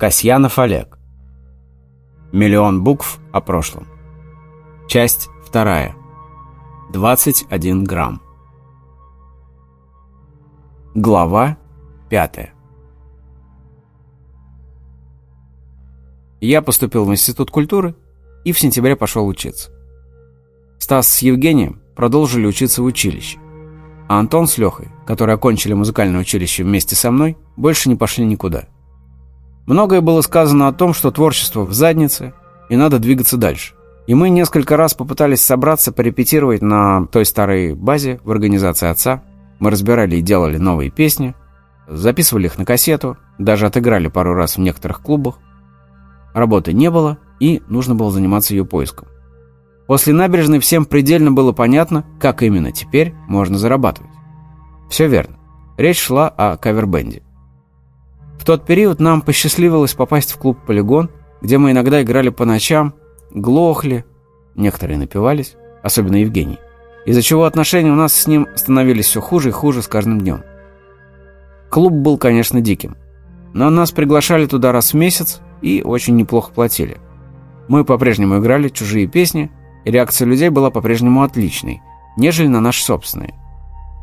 Касьянов Олег. Миллион букв о прошлом. Часть вторая. 21 грамм. Глава пятая. Я поступил в Институт культуры и в сентябре пошел учиться. Стас с Евгением продолжили учиться в училище, а Антон с Лехой, которые окончили музыкальное училище вместе со мной, больше не пошли никуда. Многое было сказано о том, что творчество в заднице, и надо двигаться дальше. И мы несколько раз попытались собраться, порепетировать на той старой базе в организации отца. Мы разбирали и делали новые песни, записывали их на кассету, даже отыграли пару раз в некоторых клубах. Работы не было, и нужно было заниматься ее поиском. После набережной всем предельно было понятно, как именно теперь можно зарабатывать. Все верно. Речь шла о кавербенде. В тот период нам посчастливилось попасть в клуб «Полигон», где мы иногда играли по ночам, глохли, некоторые напивались, особенно Евгений, из-за чего отношения у нас с ним становились все хуже и хуже с каждым днем. Клуб был, конечно, диким, но нас приглашали туда раз в месяц и очень неплохо платили. Мы по-прежнему играли чужие песни, и реакция людей была по-прежнему отличной, нежели на наши собственные.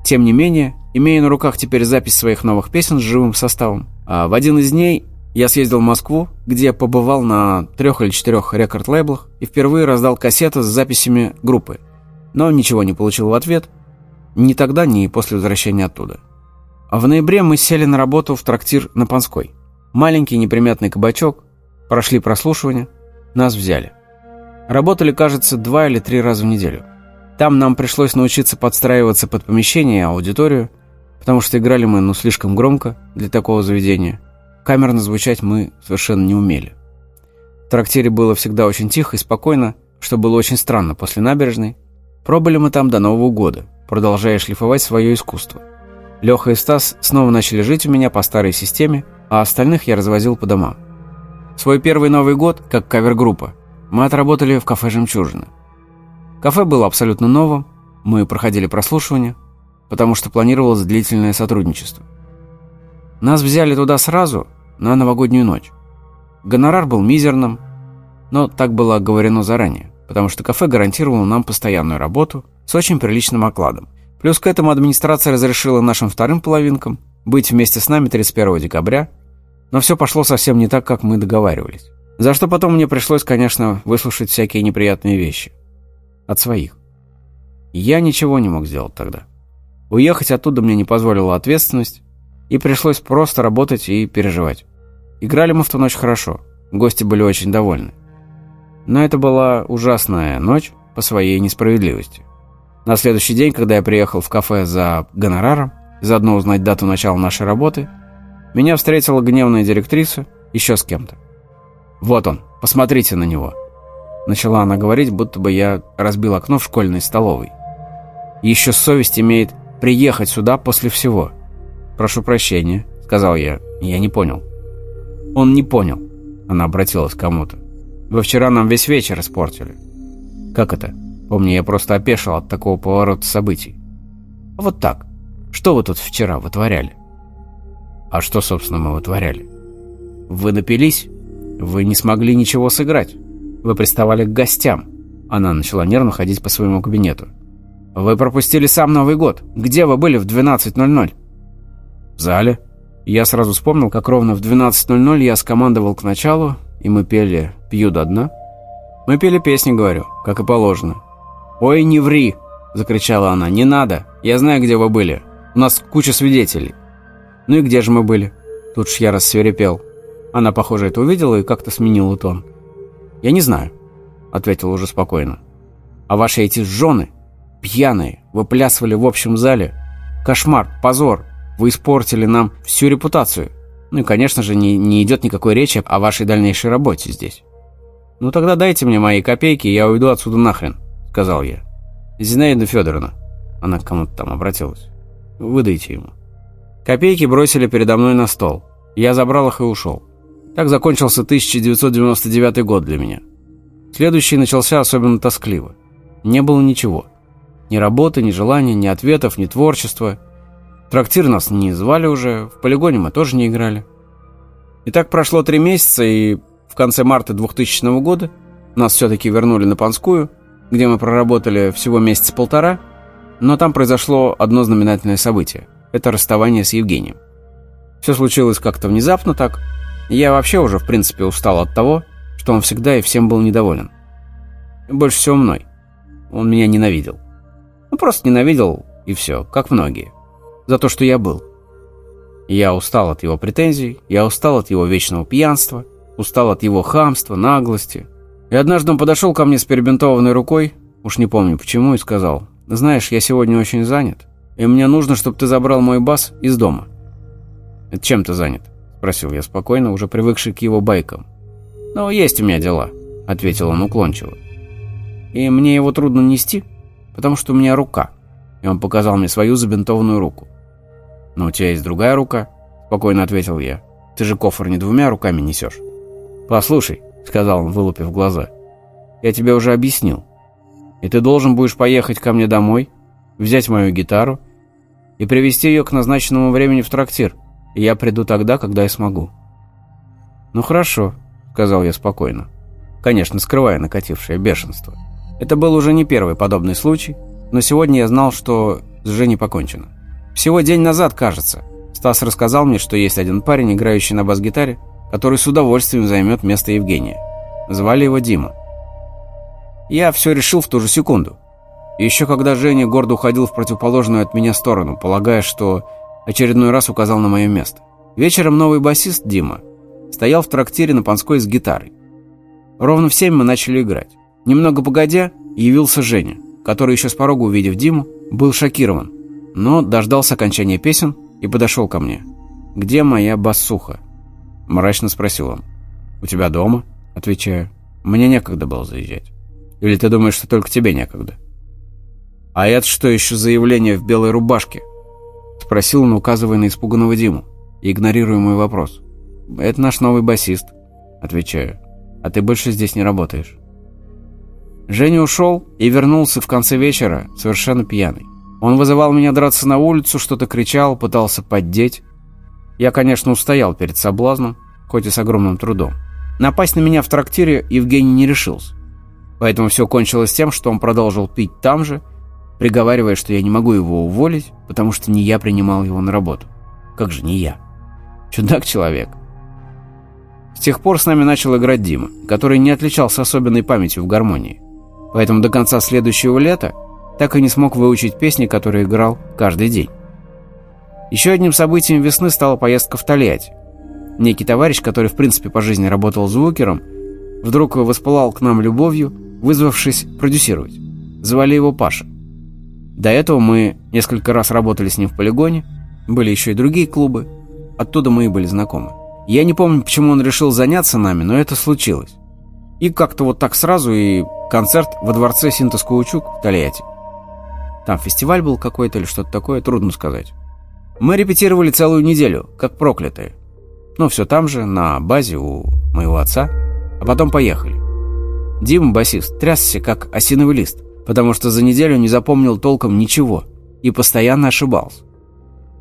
Тем не менее, имея на руках теперь запись своих новых песен с живым составом, а в один из дней я съездил в Москву, где побывал на трех или четырех рекорд-лейблах и впервые раздал кассеты с записями группы. Но ничего не получил в ответ. Ни тогда, ни после возвращения оттуда. А в ноябре мы сели на работу в трактир на Панской. Маленький неприметный кабачок. Прошли прослушивание. Нас взяли. Работали, кажется, два или три раза в неделю. Там нам пришлось научиться подстраиваться под помещение и аудиторию, потому что играли мы, ну, слишком громко для такого заведения. Камерно звучать мы совершенно не умели. В трактире было всегда очень тихо и спокойно, что было очень странно после набережной. Пробыли мы там до Нового года, продолжая шлифовать свое искусство. Леха и Стас снова начали жить у меня по старой системе, а остальных я развозил по домам. Свой первый Новый год, как кавер-группа, мы отработали в кафе «Жемчужина». Кафе было абсолютно новым, мы проходили прослушивание – потому что планировалось длительное сотрудничество. Нас взяли туда сразу, на новогоднюю ночь. Гонорар был мизерным, но так было оговорено заранее, потому что кафе гарантировало нам постоянную работу с очень приличным окладом. Плюс к этому администрация разрешила нашим вторым половинкам быть вместе с нами 31 декабря, но все пошло совсем не так, как мы договаривались. За что потом мне пришлось, конечно, выслушать всякие неприятные вещи. От своих. Я ничего не мог сделать тогда. Уехать оттуда мне не позволила ответственность, и пришлось просто работать и переживать. Играли мы в ту ночь хорошо, гости были очень довольны. Но это была ужасная ночь по своей несправедливости. На следующий день, когда я приехал в кафе за гонораром, заодно узнать дату начала нашей работы, меня встретила гневная директриса еще с кем-то. «Вот он, посмотрите на него!» Начала она говорить, будто бы я разбил окно в школьной столовой. Еще совесть имеет приехать сюда после всего?» «Прошу прощения», — сказал я. «Я не понял». «Он не понял», — она обратилась к кому-то. «Вы вчера нам весь вечер испортили». «Как это?» Помню, я просто опешил от такого поворота событий. «Вот так. Что вы тут вчера вытворяли?» «А что, собственно, мы вытворяли?» «Вы напились? Вы не смогли ничего сыграть. Вы приставали к гостям». Она начала нервно ходить по своему кабинету. «Вы пропустили сам Новый год. Где вы были в 12.00?» «В зале». Я сразу вспомнил, как ровно в 12.00 я скомандовал к началу, и мы пели «Пью до дна». Мы пели песни, говорю, как и положено. «Ой, не ври!» – закричала она. «Не надо! Я знаю, где вы были. У нас куча свидетелей». «Ну и где же мы были?» Тут ж я рассверепел. Она, похоже, это увидела и как-то сменила тон. «Я не знаю», — ответил уже спокойно. «А ваши эти жены Пьяные, выплясывали в общем зале. Кошмар, позор. Вы испортили нам всю репутацию. Ну и, конечно же, не, не идет никакой речи о вашей дальнейшей работе здесь. «Ну тогда дайте мне мои копейки, я уйду отсюда нахрен», — сказал я. «Зинаида Федоровна», — она к кому-то там обратилась, — «выдайте ему». Копейки бросили передо мной на стол. Я забрал их и ушел. Так закончился 1999 год для меня. Следующий начался особенно тоскливо. Не было ничего. Ни работы, ни желания, ни ответов, ни творчества. трактир нас не звали уже, в полигоне мы тоже не играли. И так прошло три месяца, и в конце марта 2000 года нас все-таки вернули на Панскую, где мы проработали всего месяц полтора, но там произошло одно знаменательное событие. Это расставание с Евгением. Все случилось как-то внезапно так. Я вообще уже, в принципе, устал от того, что он всегда и всем был недоволен. Больше всего мной. Он меня ненавидел. Ну, просто ненавидел, и все, как многие. За то, что я был. Я устал от его претензий, я устал от его вечного пьянства, устал от его хамства, наглости. И однажды он подошел ко мне с перебинтованной рукой, уж не помню почему, и сказал, «Знаешь, я сегодня очень занят, и мне нужно, чтобы ты забрал мой бас из дома». «Это чем ты занят?» – спросил я спокойно, уже привыкший к его байкам. «Ну, есть у меня дела», – ответил он уклончиво. «И мне его трудно нести, потому что у меня рука». И он показал мне свою забинтованную руку. «Но у тебя есть другая рука», – спокойно ответил я. «Ты же кофр не двумя руками несешь». «Послушай», – сказал он, вылупив глаза, – «я тебе уже объяснил. И ты должен будешь поехать ко мне домой, взять мою гитару и привезти ее к назначенному времени в трактир, и я приду тогда, когда я смогу». «Ну хорошо», – сказал я спокойно, конечно, скрывая накатившее бешенство. Это был уже не первый подобный случай, но сегодня я знал, что с Женей покончено. Всего день назад, кажется, Стас рассказал мне, что есть один парень, играющий на бас-гитаре, который с удовольствием займет место Евгения. Звали его Дима. Я все решил в ту же секунду. Еще когда Женя гордо уходил в противоположную от меня сторону, полагая, что очередной раз указал на мое место. Вечером новый басист Дима стоял в трактире на Панской с гитарой. Ровно в семь мы начали играть. Немного погодя, явился Женя, который еще с порога, увидев Диму, был шокирован но дождался окончания песен и подошел ко мне. «Где моя басуха?» Мрачно спросил он. «У тебя дома?» Отвечаю. «Мне некогда было заезжать». «Или ты думаешь, что только тебе некогда?» «А это что еще заявление в белой рубашке?» Спросил он, указывая на испуганного Диму, игнорируя мой вопрос. «Это наш новый басист», отвечаю. «А ты больше здесь не работаешь». Женя ушел и вернулся в конце вечера совершенно пьяный. Он вызывал меня драться на улицу, что-то кричал, пытался поддеть. Я, конечно, устоял перед соблазном, хоть и с огромным трудом. Напасть на меня в трактире Евгений не решился. Поэтому все кончилось тем, что он продолжил пить там же, приговаривая, что я не могу его уволить, потому что не я принимал его на работу. Как же не я? Чудак-человек. С тех пор с нами начал играть Дима, который не отличался особенной памятью в гармонии. Поэтому до конца следующего лета так и не смог выучить песни, которые играл каждый день. Еще одним событием весны стала поездка в Тольятти. Некий товарищ, который в принципе по жизни работал звукером, вдруг воспылал к нам любовью, вызвавшись продюсировать. Звали его Паша. До этого мы несколько раз работали с ним в полигоне, были еще и другие клубы, оттуда мы и были знакомы. Я не помню, почему он решил заняться нами, но это случилось. И как-то вот так сразу и концерт во дворце Синтез-Каучук в Тольятти. Там фестиваль был какой-то или что-то такое, трудно сказать. Мы репетировали целую неделю, как проклятые. Ну, все там же, на базе у моего отца. А потом поехали. Дима, басист, трясся, как осиновый лист, потому что за неделю не запомнил толком ничего и постоянно ошибался.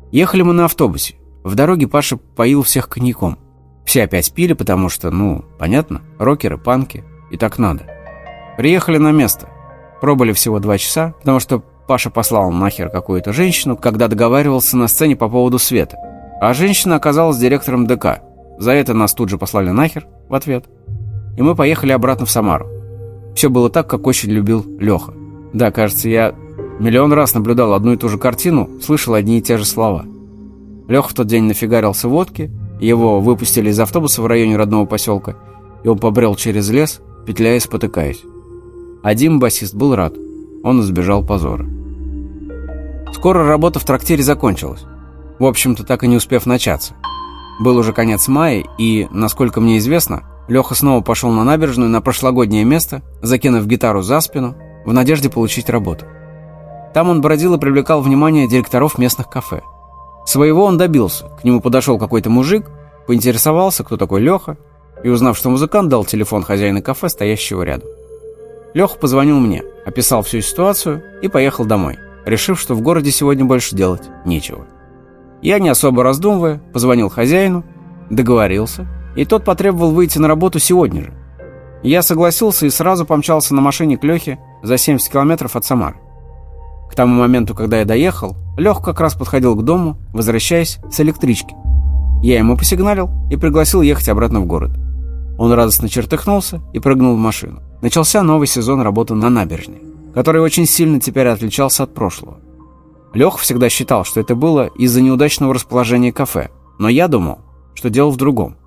Ехали мы на автобусе. В дороге Паша поил всех коньяком. Все опять пили, потому что, ну, понятно, рокеры, панки, и так надо. Приехали на место. Пробыли всего два часа, потому что Паша послал нахер какую-то женщину, когда договаривался на сцене по поводу света. А женщина оказалась директором ДК. За это нас тут же послали нахер в ответ. И мы поехали обратно в Самару. Все было так, как очень любил Леха. Да, кажется, я миллион раз наблюдал одну и ту же картину, слышал одни и те же слова. Леха в тот день нафигарился водки, его выпустили из автобуса в районе родного поселка, и он побрел через лес, петляя и спотыкаясь. А Дима, басист, был рад. Он избежал позора. Скоро работа в трактире закончилась. В общем-то, так и не успев начаться. Был уже конец мая, и, насколько мне известно, Леха снова пошел на набережную на прошлогоднее место, закинув гитару за спину, в надежде получить работу. Там он бродил и привлекал внимание директоров местных кафе. Своего он добился. К нему подошел какой-то мужик, поинтересовался, кто такой Леха, и, узнав, что музыкант, дал телефон хозяина кафе, стоящего рядом. Леха позвонил мне, описал всю ситуацию и поехал домой решив, что в городе сегодня больше делать нечего. Я, не особо раздумывая, позвонил хозяину, договорился И тот потребовал выйти на работу сегодня же. Я согласился и сразу помчался на машине к Лехе за 70 километров от Самары. К тому моменту, когда я доехал, Лех как раз подходил к дому, возвращаясь с электрички. Я ему посигналил и пригласил ехать обратно в город. Он радостно чертыхнулся и прыгнул в машину. Начался новый сезон работы на набережной, который очень сильно теперь отличался от прошлого. Лех всегда считал, что это было из-за неудачного расположения кафе, но я думал, что дело в другом.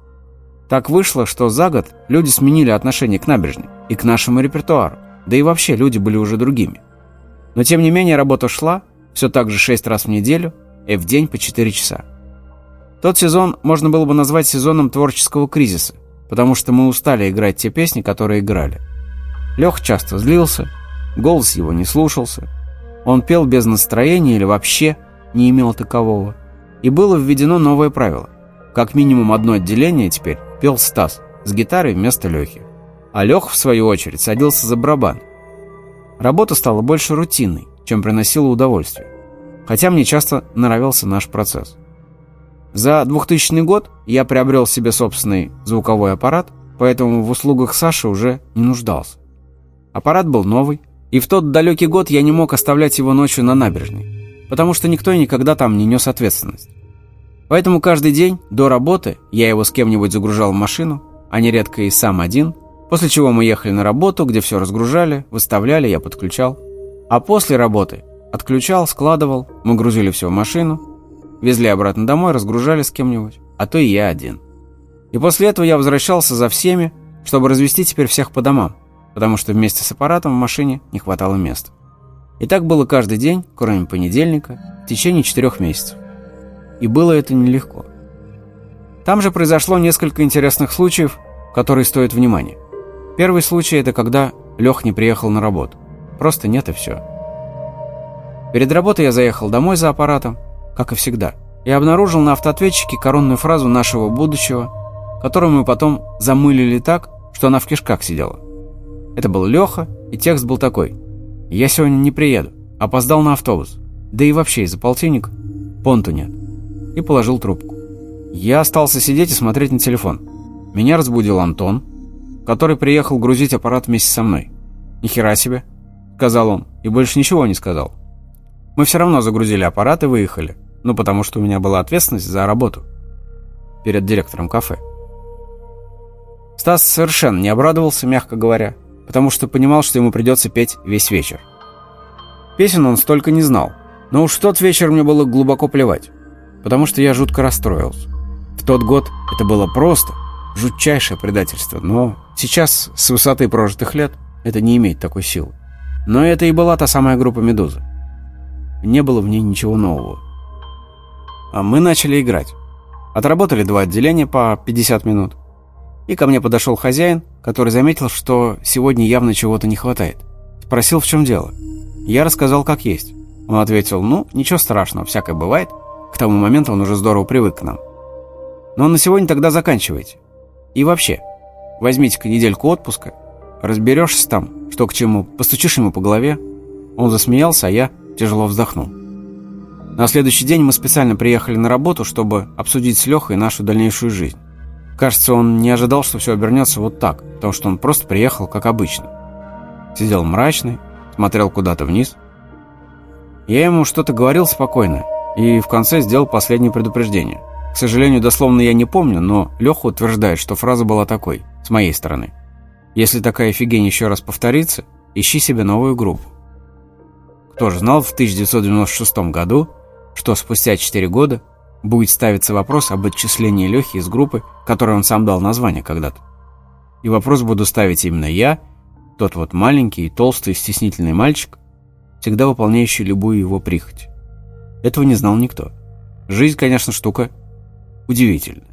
Так вышло, что за год люди сменили отношение к набережной и к нашему репертуару, да и вообще люди были уже другими. Но тем не менее работа шла, все так же 6 раз в неделю и в день по 4 часа. Тот сезон можно было бы назвать сезоном творческого кризиса, потому что мы устали играть те песни, которые играли. Лех часто злился, голос его не слушался, он пел без настроения или вообще не имел такового. И было введено новое правило. Как минимум одно отделение теперь пел Стас с гитарой вместо Лехи. А Лех, в свою очередь, садился за барабан. Работа стала больше рутинной, чем приносила удовольствие. Хотя мне часто нравился наш процесс. За 2000 год я приобрел себе собственный звуковой аппарат, поэтому в услугах Саши уже не нуждался. Аппарат был новый, и в тот далекий год я не мог оставлять его ночью на набережной, потому что никто и никогда там не нес ответственность. Поэтому каждый день до работы я его с кем-нибудь загружал в машину, а нередко и сам один, после чего мы ехали на работу, где все разгружали, выставляли, я подключал. А после работы отключал, складывал, мы грузили все в машину, везли обратно домой, разгружали с кем-нибудь, а то и я один. И после этого я возвращался за всеми, чтобы развести теперь всех по домам, потому что вместе с аппаратом в машине не хватало места. И так было каждый день, кроме понедельника, в течение четырех месяцев. И было это нелегко. Там же произошло несколько интересных случаев, которые стоят внимания. Первый случай – это когда Лех не приехал на работу. Просто нет и все. Перед работой я заехал домой за аппаратом, как и всегда, и обнаружил на автоответчике коронную фразу нашего будущего, которую мы потом замылили так, что она в кишках сидела. Это был Леха, и текст был такой. «Я сегодня не приеду. Опоздал на автобус. Да и вообще из-за полтинник понту нет». И положил трубку. Я остался сидеть и смотреть на телефон. Меня разбудил Антон, который приехал грузить аппарат вместе со мной. «Ни хера себе», — сказал он, и больше ничего не сказал. Мы все равно загрузили аппарат и выехали. Ну, потому что у меня была ответственность за работу. Перед директором кафе. Стас совершенно не обрадовался, мягко говоря потому что понимал, что ему придется петь весь вечер. Песен он столько не знал, но уж тот вечер мне было глубоко плевать, потому что я жутко расстроился. В тот год это было просто жутчайшее предательство, но сейчас, с высоты прожитых лет, это не имеет такой силы. Но это и была та самая группа «Медуза». Не было в ней ничего нового. А мы начали играть. Отработали два отделения по 50 минут. И ко мне подошел хозяин, который заметил, что сегодня явно чего-то не хватает. Спросил, в чем дело. Я рассказал, как есть. Он ответил, ну, ничего страшного, всякое бывает. Тому моменту он уже здорово привык к нам. Но на сегодня тогда заканчивайте. И вообще, возьмите-ка недельку отпуска, разберешься там, что к чему, постучишь ему по голове. Он засмеялся, а я тяжело вздохнул. На следующий день мы специально приехали на работу, чтобы обсудить с Лехой нашу дальнейшую жизнь. Кажется, он не ожидал, что все обернется вот так, потому что он просто приехал, как обычно. Сидел мрачный, смотрел куда-то вниз. Я ему что-то говорил спокойно и в конце сделал последнее предупреждение. К сожалению, дословно я не помню, но Леха утверждает, что фраза была такой, с моей стороны. Если такая фигень еще раз повторится, ищи себе новую группу. Кто же знал в 1996 году, что спустя 4 года будет ставиться вопрос об отчислении Лехи из группы, которой он сам дал название когда-то. И вопрос буду ставить именно я, тот вот маленький, толстый, стеснительный мальчик, всегда выполняющий любую его прихоть. Этого не знал никто. Жизнь, конечно, штука удивительная.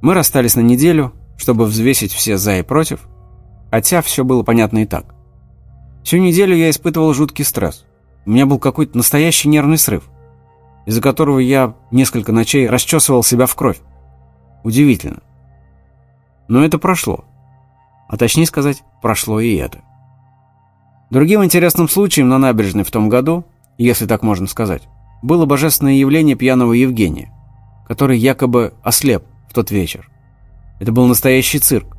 Мы расстались на неделю, чтобы взвесить все «за» и «против», хотя все было понятно и так. Всю неделю я испытывал жуткий стресс. У меня был какой-то настоящий нервный срыв из-за которого я несколько ночей расчесывал себя в кровь. Удивительно. Но это прошло. А точнее сказать, прошло и это. Другим интересным случаем на набережной в том году, если так можно сказать, было божественное явление пьяного Евгения, который якобы ослеп в тот вечер. Это был настоящий цирк.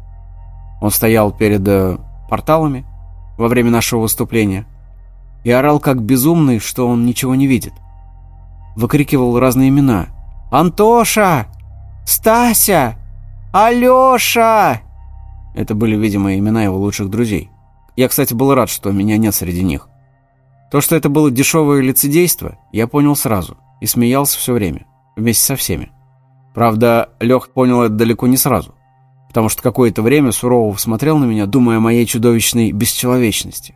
Он стоял перед э, порталами во время нашего выступления и орал как безумный, что он ничего не видит. Выкрикивал разные имена. «Антоша! Стася! Алёша!» Это были, видимо, имена его лучших друзей. Я, кстати, был рад, что меня нет среди них. То, что это было дешевое лицедейство, я понял сразу и смеялся все время, вместе со всеми. Правда, Лех понял это далеко не сразу, потому что какое-то время сурово смотрел на меня, думая о моей чудовищной бесчеловечности.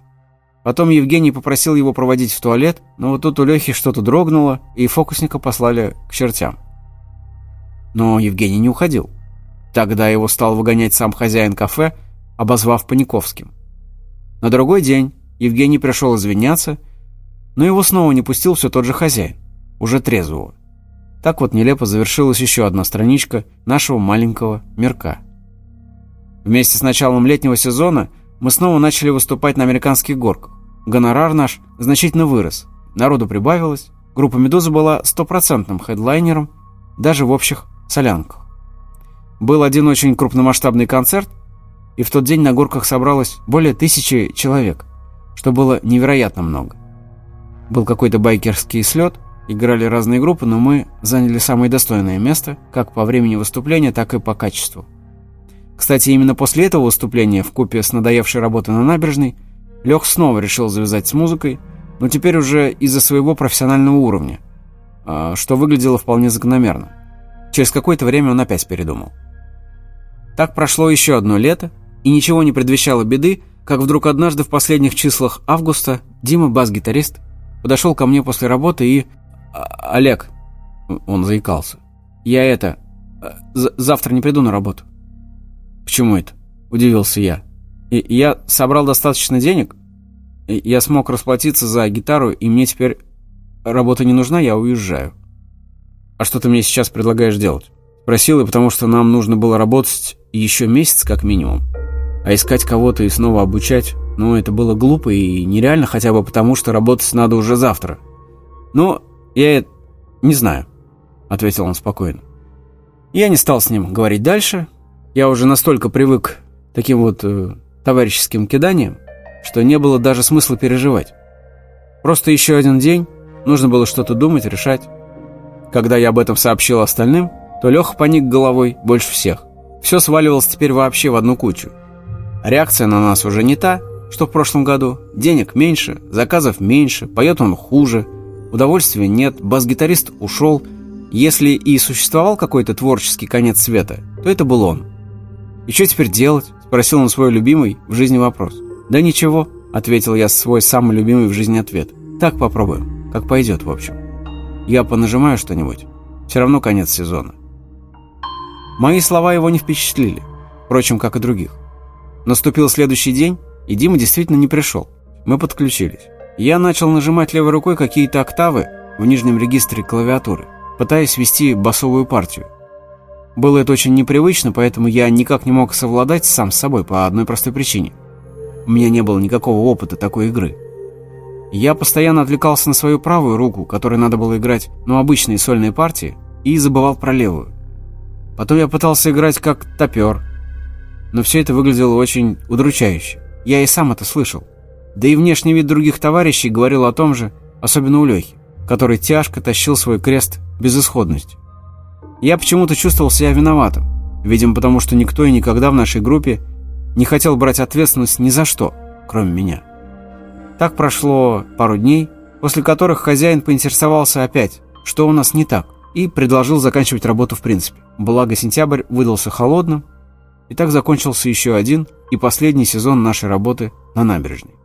Потом Евгений попросил его проводить в туалет, но вот тут у Лехи что-то дрогнуло, и фокусника послали к чертям. Но Евгений не уходил. Тогда его стал выгонять сам хозяин кафе, обозвав Паниковским. На другой день Евгений пришел извиняться, но его снова не пустил все тот же хозяин, уже трезвого. Так вот нелепо завершилась еще одна страничка нашего маленького мирка. Вместе с началом летнего сезона мы снова начали выступать на американских горках. Гонорар наш значительно вырос, народу прибавилось, группа «Медуза» была стопроцентным хедлайнером даже в общих солянках. Был один очень крупномасштабный концерт, и в тот день на горках собралось более тысячи человек, что было невероятно много. Был какой-то байкерский слет, играли разные группы, но мы заняли самое достойное место, как по времени выступления, так и по качеству. Кстати, именно после этого выступления, в купе с надоевшей работой на набережной, Лех снова решил завязать с музыкой, но теперь уже из-за своего профессионального уровня, а, что выглядело вполне закономерно. Через какое-то время он опять передумал. Так прошло еще одно лето, и ничего не предвещало беды, как вдруг однажды в последних числах августа Дима, бас-гитарист, подошел ко мне после работы и... «А, «Олег», он заикался, «я это... завтра не приду на работу». «Почему это?» – удивился я. И «Я собрал достаточно денег, я смог расплатиться за гитару, и мне теперь работа не нужна, я уезжаю». «А что ты мне сейчас предлагаешь делать?» Просил, и потому что нам нужно было работать еще месяц как минимум. А искать кого-то и снова обучать, ну, это было глупо и нереально хотя бы потому, что работать надо уже завтра. «Ну, я не знаю», — ответил он спокойно. Я не стал с ним говорить дальше. Я уже настолько привык к таким вот э, товарищеским киданиям, что не было даже смысла переживать. Просто еще один день, нужно было что-то думать, решать. Когда я об этом сообщил остальным, то Леха поник головой больше всех. Все сваливалось теперь вообще в одну кучу. Реакция на нас уже не та, что в прошлом году. Денег меньше, заказов меньше, поет он хуже, удовольствия нет, бас-гитарист ушел. Если и существовал какой-то творческий конец света, то это был он. «И что теперь делать?» – спросил он свой любимый в жизни вопрос. «Да ничего», – ответил я свой самый любимый в жизни ответ. «Так попробуем, как пойдет, в общем. Я понажимаю что-нибудь, все равно конец сезона». Мои слова его не впечатлили, впрочем, как и других. Наступил следующий день, и Дима действительно не пришел. Мы подключились. Я начал нажимать левой рукой какие-то октавы в нижнем регистре клавиатуры, пытаясь вести басовую партию. Было это очень непривычно, поэтому я никак не мог совладать сам с собой по одной простой причине. У меня не было никакого опыта такой игры. Я постоянно отвлекался на свою правую руку, которой надо было играть, ну, обычные сольные партии, и забывал про левую. Потом я пытался играть как топер. Но все это выглядело очень удручающе. Я и сам это слышал. Да и внешний вид других товарищей говорил о том же, особенно у Лехи, который тяжко тащил свой крест безысходности. Я почему-то чувствовал себя виноватым. Видимо, потому что никто и никогда в нашей группе не хотел брать ответственность ни за что, кроме меня. Так прошло пару дней, после которых хозяин поинтересовался опять, что у нас не так и предложил заканчивать работу в принципе. Благо сентябрь выдался холодным, и так закончился еще один и последний сезон нашей работы на набережной.